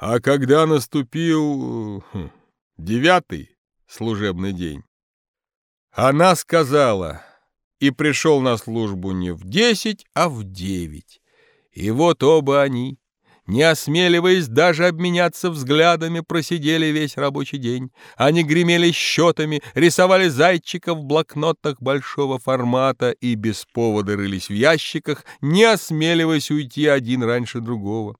А когда наступил хм, девятый служебный день, она сказала, и пришел на службу не в десять, а в девять. И вот оба они, не осмеливаясь даже обменяться взглядами, просидели весь рабочий день. Они гремели счетами, рисовали зайчиков в блокнотах большого формата и без повода рылись в ящиках, не осмеливаясь уйти один раньше другого.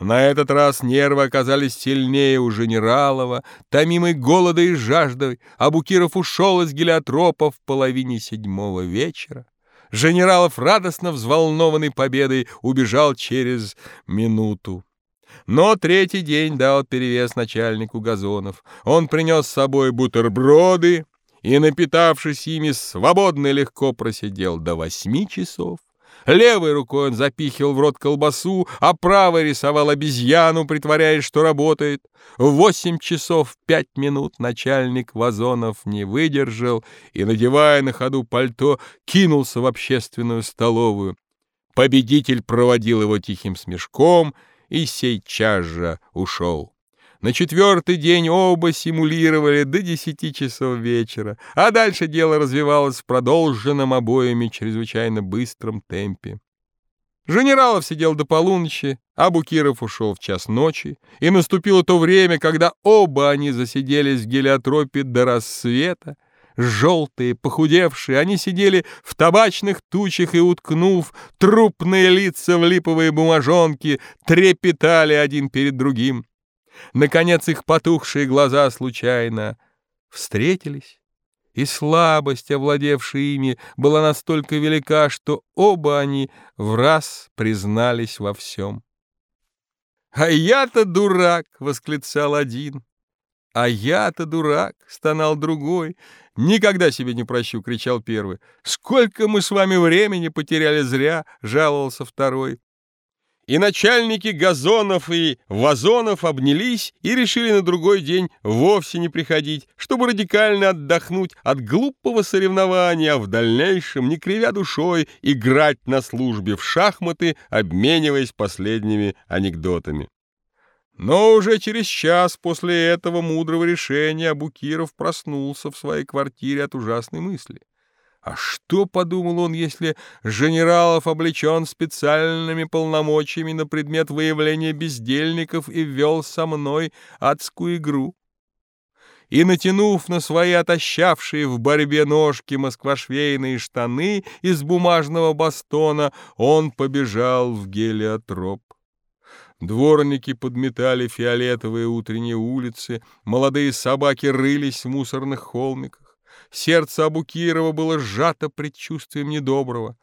На этот раз нервы оказались сильнее у Женералова, томимый голода и жаждой, а Букиров ушел из гелиотропа в половине седьмого вечера. Женералов, радостно взволнованный победой, убежал через минуту. Но третий день дал перевес начальнику газонов. Он принес с собой бутерброды и, напитавшись ими, свободно и легко просидел до восьми часов. Левой рукой он запихивал в рот колбасу, а правой рисовал обезьяну, притворяясь, что работает. В восемь часов пять минут начальник Вазонов не выдержал и, надевая на ходу пальто, кинулся в общественную столовую. Победитель проводил его тихим смешком и сейчас же ушел. На четвертый день оба симулировали до десяти часов вечера, а дальше дело развивалось в продолженном обоями чрезвычайно быстром темпе. Женералов сидел до полуночи, а Букиров ушел в час ночи, и наступило то время, когда оба они засиделись в гелиотропе до рассвета. Желтые, похудевшие, они сидели в табачных тучах и, уткнув трупные лица в липовые бумажонки, трепетали один перед другим. Наконец их потухшие глаза случайно встретились, и слабость, овладевшая ими, была настолько велика, что оба они в раз признались во всем. «А я-то дурак!» — восклицал один. «А я-то дурак!» — стонал другой. «Никогда себе не прощу!» — кричал первый. «Сколько мы с вами времени потеряли зря!» — жаловался второй. И начальники газонов и вазонов обнялись и решили на другой день вовсе не приходить, чтобы радикально отдохнуть от глупого соревнования, а в дальнейшем, не кривя душой, играть на службе в шахматы, обмениваясь последними анекдотами. Но уже через час после этого мудрого решения Абукиров проснулся в своей квартире от ужасной мысли. А что, подумал он, если Женералов облечен специальными полномочиями на предмет выявления бездельников и вел со мной адскую игру? И, натянув на свои отощавшие в борьбе ножки москвашвейные штаны из бумажного бастона, он побежал в гелиотроп. Дворники подметали фиолетовые утренние улицы, молодые собаки рылись в мусорных холмиках. Сердце Абукирова было сжато предчувствием недоброго.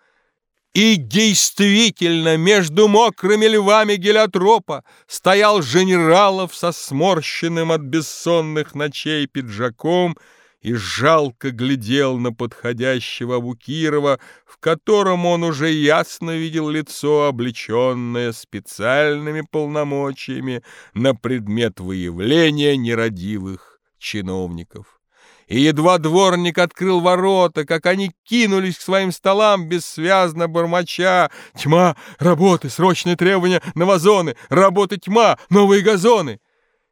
И действительно, между мокрыми львами гелиотропа стоял Женералов со сморщенным от бессонных ночей пиджаком и жалко глядел на подходящего Абукирова, в котором он уже ясно видел лицо, облеченное специальными полномочиями на предмет выявления нерадивых чиновников и едва дворник открыл ворота, как они кинулись к своим столам, бессвязно бормоча. «Тьма! Работы! Срочные требования на вазоны! Работа тьма! Новые газоны!»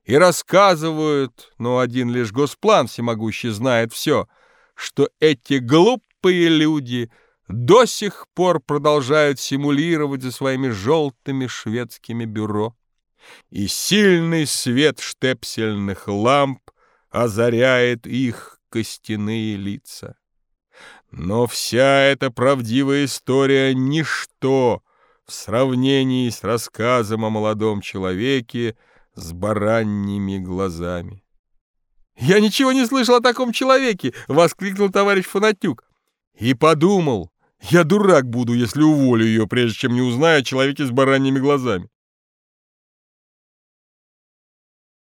И рассказывают, но один лишь госплан всемогущий знает все, что эти глупые люди до сих пор продолжают симулировать за своими желтыми шведскими бюро. И сильный свет штепсельных ламп озаряет их костяные лица. Но вся эта правдивая история — ничто в сравнении с рассказом о молодом человеке с бараньими глазами. «Я ничего не слышал о таком человеке!» — воскликнул товарищ Фанатюк. И подумал, я дурак буду, если уволю ее, прежде чем не узнаю о человеке с бараньими глазами.